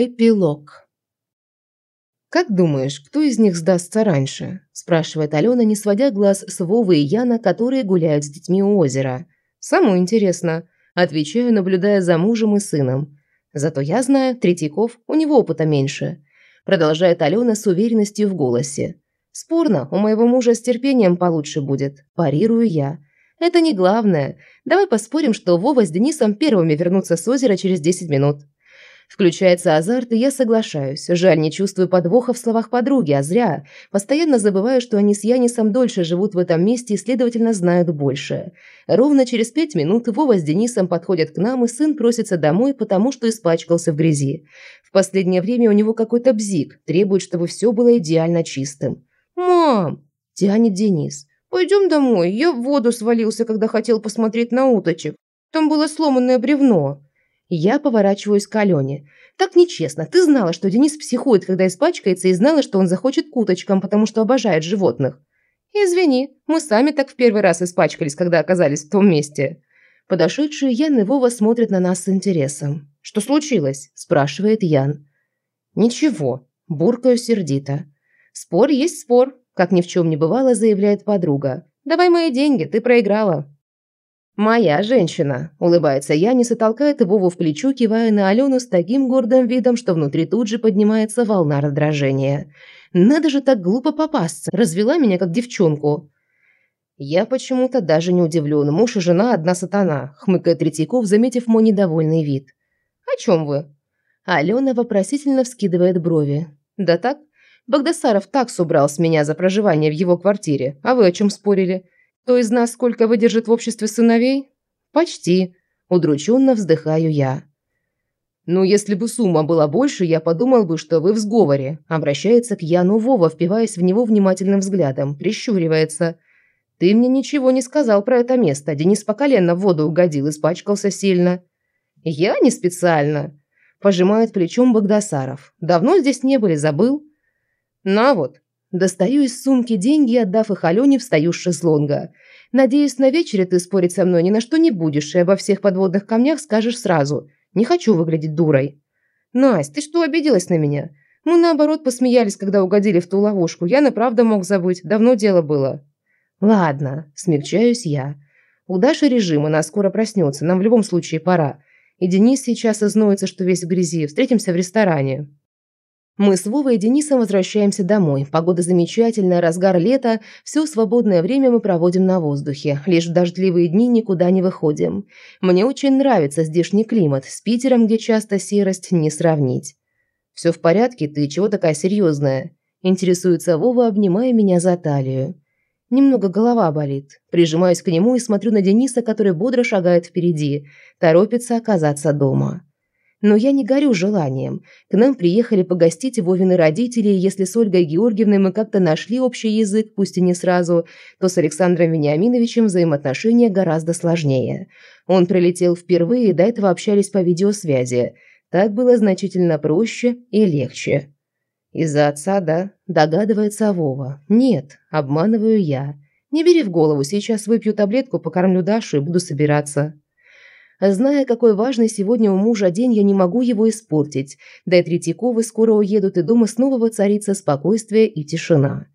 Эпилог. «Как думаешь, кто из них сдастся раньше?» – спрашивает Алена, не сводя глаз с Вовы и Яна, которые гуляют с детьми у озера. «Саму интересно», – отвечаю, наблюдая за мужем и сыном. «Зато я знаю, Третьяков, у него опыта меньше», – продолжает Алена с уверенностью в голосе. «Спорно, у моего мужа с терпением получше будет», – парирую я. «Это не главное. Давай поспорим, что Вова с Денисом первыми вернутся с озера через 10 минут». Включается азарт, и я соглашаюсь. Жаль, не чувствую подвоха в словах подруги, а зря. Постоянно забываю, что они с Янисом дольше живут в этом месте и, следовательно, знают больше. Ровно через пять минут Вова с Денисом подходят к нам, и сын просится домой, потому что испачкался в грязи. В последнее время у него какой-то бзик, требует, чтобы все было идеально чистым. «Мам!» – тянет Денис. «Пойдем домой. Я в воду свалился, когда хотел посмотреть на уточек. Там было сломанное бревно». Я поворачиваюсь к Алене. «Так нечестно. Ты знала, что Денис психует, когда испачкается, и знала, что он захочет к уточкам, потому что обожает животных». «Извини, мы сами так в первый раз испачкались, когда оказались в том месте». Подошедшие Ян и Вова смотрят на нас с интересом. «Что случилось?» – спрашивает Ян. «Ничего», – буркаю сердито. «Спор есть спор», – как ни в чем не бывало, заявляет подруга. «Давай мои деньги, ты проиграла». «Моя женщина», – улыбается Янис и толкает Вову в плечо, кивая на Алену с таким гордым видом, что внутри тут же поднимается волна раздражения. «Надо же так глупо попасться, развела меня как девчонку». «Я почему-то даже не удивлен. Муж и жена одна сатана», – хмыкает Третьяков, заметив мой недовольный вид. «О чем вы?» Алена вопросительно вскидывает брови. «Да так? Богдасаров так собрал с меня за проживание в его квартире. А вы о чем спорили?» Кто из нас сколько выдержит в обществе сыновей? Почти. Удрученно вздыхаю я. «Ну, если бы сумма была больше, я подумал бы, что вы в сговоре», обращается к Яну Вова, впиваясь в него внимательным взглядом, прищуривается. «Ты мне ничего не сказал про это место. Денис по колено в воду угодил, испачкался сильно». «Я не специально», – пожимает плечом Богдасаров. «Давно здесь не были, забыл?» «На вот, Достаю из сумки деньги, отдав их Алене, встаю с шезлонга. Надеюсь, на вечере ты спорить со мной ни на что не будешь и обо всех подводных камнях скажешь сразу. Не хочу выглядеть дурой. Настя, ты что, обиделась на меня? Мы, наоборот, посмеялись, когда угодили в ту ловушку. Я на правда мог забыть. Давно дело было. Ладно, смягчаюсь я. У Даши режим, она скоро проснется. Нам в любом случае пора. И Денис сейчас изноется, что весь в грязи. Встретимся в ресторане. Мы с Вовой и Денисом возвращаемся домой. Погода замечательная, разгар лета. Все свободное время мы проводим на воздухе. Лишь в дождливые дни никуда не выходим. Мне очень нравится здешний климат. С Питером, где часто серость, не сравнить. «Все в порядке? Ты чего такая серьезная?» Интересуется Вова, обнимая меня за талию. Немного голова болит. Прижимаюсь к нему и смотрю на Дениса, который бодро шагает впереди. Торопится оказаться дома. Но я не горю желанием. К нам приехали погостить Вовины родители, если с Ольгой Георгиевной мы как-то нашли общий язык, пусть и не сразу, то с Александром Вениаминовичем взаимоотношения гораздо сложнее. Он прилетел впервые, до этого общались по видеосвязи. Так было значительно проще и легче. «Из-за отца, да?» – догадывается Вова. «Нет, обманываю я. Не бери в голову, сейчас выпью таблетку, покормлю Дашу и буду собираться». Зная, какой важный сегодня у мужа день, я не могу его испортить. Да и Третьяковы скоро уедут, и дома снова воцарится спокойствие и тишина.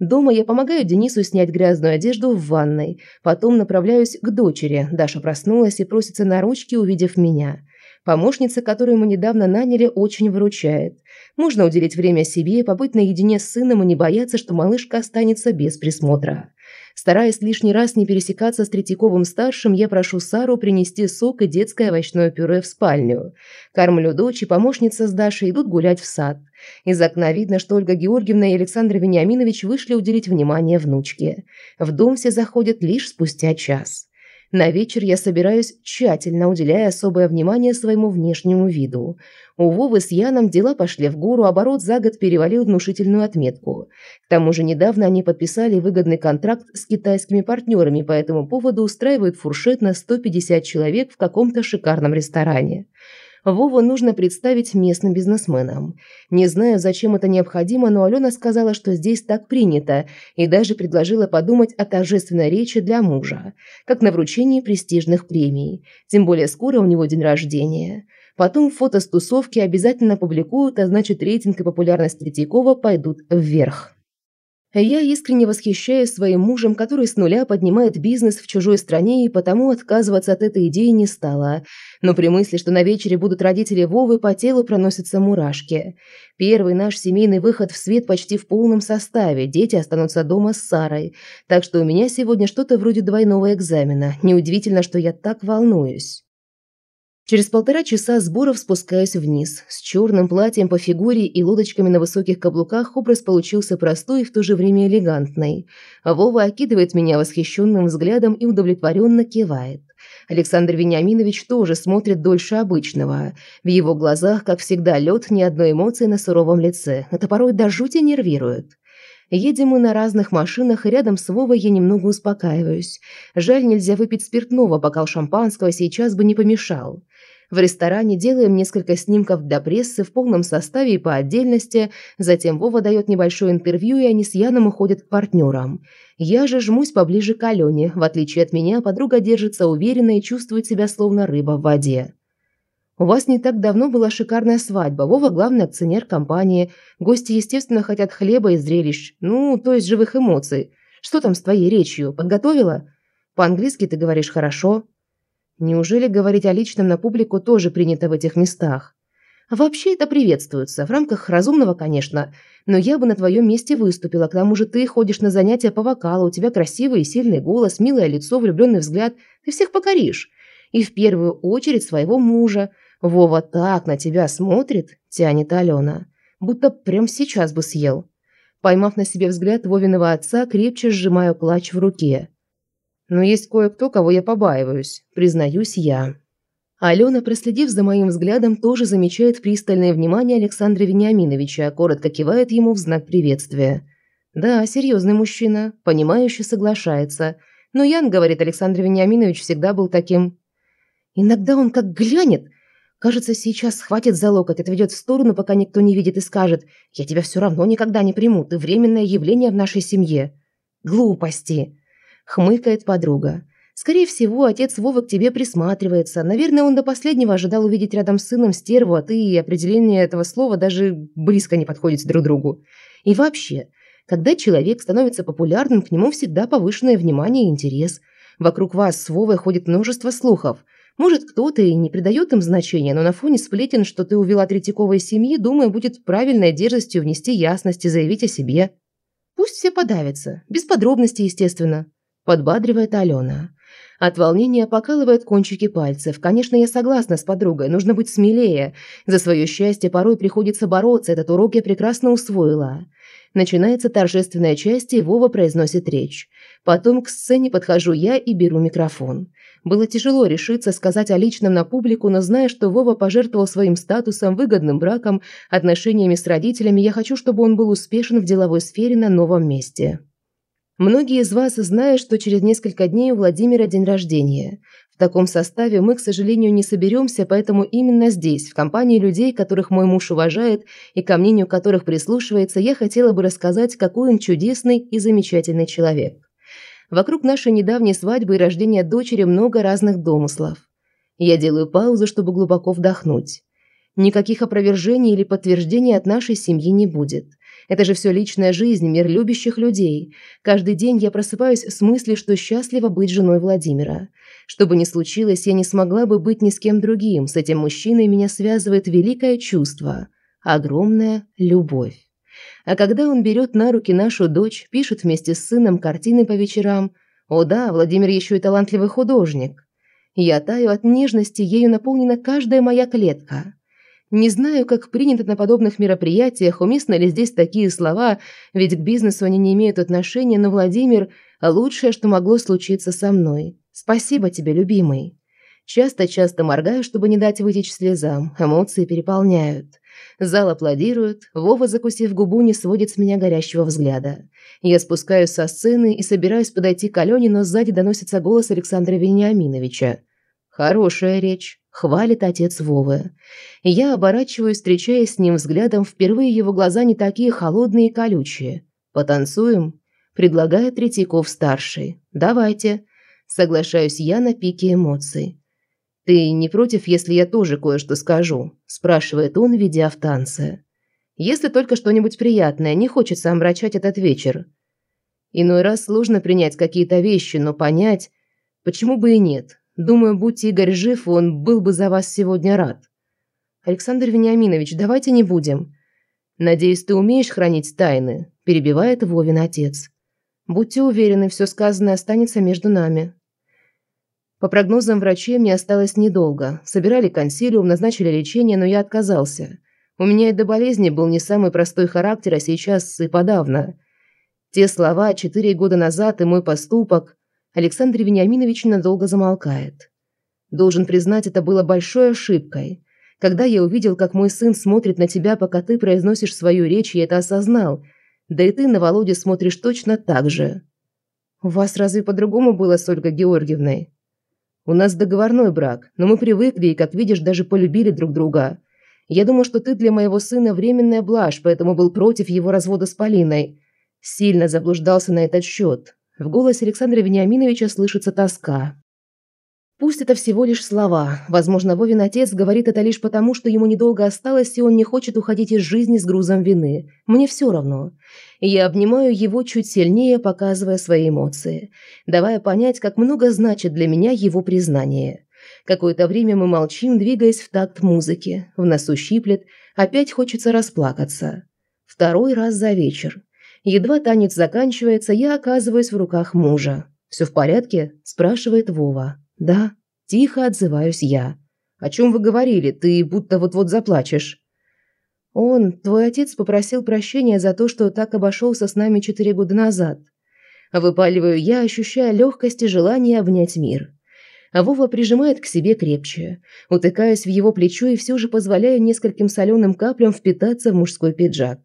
Дома я помогаю Денису снять грязную одежду в ванной. Потом направляюсь к дочери. Даша проснулась и просится на ручки, увидев меня. Помощница, которую мы недавно наняли, очень выручает. Можно уделить время себе, побыть наедине с сыном и не бояться, что малышка останется без присмотра. Стараясь лишний раз не пересекаться с Третьяковым-старшим, я прошу Сару принести сок и детское овощное пюре в спальню. Кормлю дочь и помощница с Дашей идут гулять в сад. Из окна видно, что Ольга Георгиевна и Александр Вениаминович вышли уделить внимание внучке. В дом все заходят лишь спустя час. На вечер я собираюсь тщательно, уделяя особое внимание своему внешнему виду. У Вовы с Яном дела пошли в гору, оборот за год перевалил внушительную отметку. К тому же недавно они подписали выгодный контракт с китайскими партнерами, по этому поводу устраивают фуршет на 150 человек в каком-то шикарном ресторане. Вову нужно представить местным бизнесменам. Не знаю, зачем это необходимо, но Алена сказала, что здесь так принято, и даже предложила подумать о торжественной речи для мужа, как на вручении престижных премий. Тем более скоро у него день рождения. Потом фото с тусовки обязательно публикуют, а значит рейтинг и популярность Третьякова пойдут вверх. Я искренне восхищаюсь своим мужем, который с нуля поднимает бизнес в чужой стране и потому отказываться от этой идеи не стала. Но при мысли, что на вечере будут родители Вовы, по телу проносятся мурашки. Первый наш семейный выход в свет почти в полном составе, дети останутся дома с Сарой. Так что у меня сегодня что-то вроде двойного экзамена. Неудивительно, что я так волнуюсь. Через полтора часа сборов спускаюсь вниз. С черным платьем по фигуре и лодочками на высоких каблуках образ получился простой и в то же время элегантный. Вова окидывает меня восхищенным взглядом и удовлетворенно кивает. Александр Вениаминович тоже смотрит дольше обычного. В его глазах, как всегда, лед, ни одной эмоции на суровом лице. Это порой до жути нервирует. Едем мы на разных машинах, и рядом с Вовой я немного успокаиваюсь. Жаль, нельзя выпить спиртного, бокал шампанского сейчас бы не помешал. В ресторане делаем несколько снимков для прессы в полном составе и по отдельности, затем Вова дает небольшое интервью, и они с Яном уходят к партнерам. Я же жмусь поближе к Алене. В отличие от меня, подруга держится уверенно и чувствует себя словно рыба в воде. У вас не так давно была шикарная свадьба. Вова – главный акционер компании. Гости, естественно, хотят хлеба и зрелищ. Ну, то есть живых эмоций. Что там с твоей речью? Подготовила? По-английски ты говоришь хорошо. Неужели говорить о личном на публику тоже принято в этих местах? Вообще это приветствуется, в рамках разумного, конечно, но я бы на твоем месте выступила, к тому же ты ходишь на занятия по вокалу, у тебя красивый и сильный голос, милое лицо, влюбленный взгляд, ты всех покоришь. И в первую очередь своего мужа. Вова так на тебя смотрит, тянет Алена, будто прям сейчас бы съел. Поймав на себе взгляд Вовиного отца, крепче сжимаю плач в руке. Но есть кое-кто, кого я побаиваюсь, признаюсь я. Алена, проследив за моим взглядом, тоже замечает пристальное внимание Александра Вениаминовича, коротко кивает ему в знак приветствия. Да, серьезный мужчина, понимающе соглашается. Но Ян, говорит Александр Вениаминович, всегда был таким. Иногда он как глянет. Кажется, сейчас схватит за локоть, отведет в сторону, пока никто не видит и скажет «Я тебя все равно никогда не приму, ты временное явление в нашей семье». Глупости хмыкает подруга. Скорее всего, отец Вовы к тебе присматривается. Наверное, он до последнего ожидал увидеть рядом с сыном стерву, а ты и определение этого слова даже близко не подходите друг другу. И вообще, когда человек становится популярным, к нему всегда повышенное внимание и интерес. Вокруг вас с Вовой ходит множество слухов. Может, кто-то и не придает им значения, но на фоне сплетен, что ты увела Третьяковой семьи, думаю, будет правильной дерзостью внести ясность и заявить о себе. Пусть все подавятся. Без подробностей, естественно подбадривает Алена. От волнения покалывает кончики пальцев. Конечно, я согласна с подругой, нужно быть смелее. За свое счастье порой приходится бороться, этот урок я прекрасно усвоила. Начинается торжественная часть, и Вова произносит речь. Потом к сцене подхожу я и беру микрофон. Было тяжело решиться сказать о личном на публику, но зная, что Вова пожертвовал своим статусом, выгодным браком, отношениями с родителями, я хочу, чтобы он был успешен в деловой сфере на новом месте. Многие из вас знают, что через несколько дней у Владимира день рождения. В таком составе мы, к сожалению, не соберемся, поэтому именно здесь, в компании людей, которых мой муж уважает и ко мнению которых прислушивается, я хотела бы рассказать, какой он чудесный и замечательный человек. Вокруг нашей недавней свадьбы и рождения дочери много разных домыслов. Я делаю паузу, чтобы глубоко вдохнуть. Никаких опровержений или подтверждений от нашей семьи не будет. Это же все личная жизнь, мир любящих людей. Каждый день я просыпаюсь с мыслью, что счастлива быть женой Владимира. Что бы ни случилось, я не смогла бы быть ни с кем другим. С этим мужчиной меня связывает великое чувство. Огромная любовь. А когда он берет на руки нашу дочь, пишет вместе с сыном картины по вечерам. О да, Владимир еще и талантливый художник. Я таю от нежности, ею наполнена каждая моя клетка. Не знаю, как принято на подобных мероприятиях, уместны ли здесь такие слова, ведь к бизнесу они не имеют отношения, но Владимир – лучшее, что могло случиться со мной. Спасибо тебе, любимый. Часто-часто моргаю, чтобы не дать вытечь слезам, эмоции переполняют. Зал аплодирует, Вова, закусив губу, не сводит с меня горящего взгляда. Я спускаюсь со сцены и собираюсь подойти к Алене, но сзади доносится голос Александра Вениаминовича. Хорошая речь. Хвалит отец Вовы. Я оборачиваюсь, встречаясь с ним взглядом, впервые его глаза не такие холодные и колючие. «Потанцуем?» – предлагает Третьяков-старший. «Давайте». Соглашаюсь я на пике эмоций. «Ты не против, если я тоже кое-что скажу?» – спрашивает он, ведя в танце. «Если только что-нибудь приятное, не хочется омрачать этот вечер. Иной раз сложно принять какие-то вещи, но понять, почему бы и нет. Думаю, будь Игорь жив, он был бы за вас сегодня рад. Александр Вениаминович, давайте не будем. Надеюсь, ты умеешь хранить тайны, перебивает Вовин отец. Будьте уверены, все сказанное останется между нами. По прогнозам врачей мне осталось недолго. Собирали консилиум, назначили лечение, но я отказался. У меня и до болезни был не самый простой характер, а сейчас и подавно. Те слова четыре года назад и мой поступок Александр Вениаминович надолго замолкает. Должен признать, это было большой ошибкой. Когда я увидел, как мой сын смотрит на тебя, пока ты произносишь свою речь, я это осознал. Да и ты на Володю смотришь точно так же. У вас разве по-другому было с Ольгой Георгиевной? У нас договорной брак, но мы привыкли и, как видишь, даже полюбили друг друга. Я думал, что ты для моего сына временная блажь, поэтому был против его развода с Полиной. Сильно заблуждался на этот счет. В голосе Александра Вениаминовича слышится тоска. Пусть это всего лишь слова. Возможно, Вовин отец говорит это лишь потому, что ему недолго осталось, и он не хочет уходить из жизни с грузом вины. Мне все равно. Я обнимаю его чуть сильнее, показывая свои эмоции, давая понять, как много значит для меня его признание. Какое-то время мы молчим, двигаясь в такт музыки. В носу щиплет, опять хочется расплакаться. Второй раз за вечер. Едва танец заканчивается, я оказываюсь в руках мужа. «Все в порядке?» – спрашивает Вова. «Да». Тихо отзываюсь я. «О чем вы говорили? Ты будто вот-вот заплачешь». «Он, твой отец, попросил прощения за то, что так обошелся с нами четыре года назад». Выпаливаю я, ощущая легкость и желание обнять мир. А Вова прижимает к себе крепче, утыкаясь в его плечо и все же позволяя нескольким соленым каплям впитаться в мужской пиджак.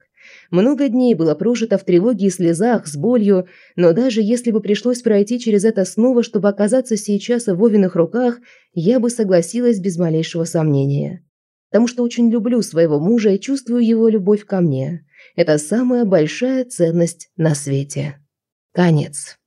Много дней было прожито в тревоге и слезах, с болью, но даже если бы пришлось пройти через это снова, чтобы оказаться сейчас в Вовиных руках, я бы согласилась без малейшего сомнения. Потому что очень люблю своего мужа и чувствую его любовь ко мне. Это самая большая ценность на свете. Конец.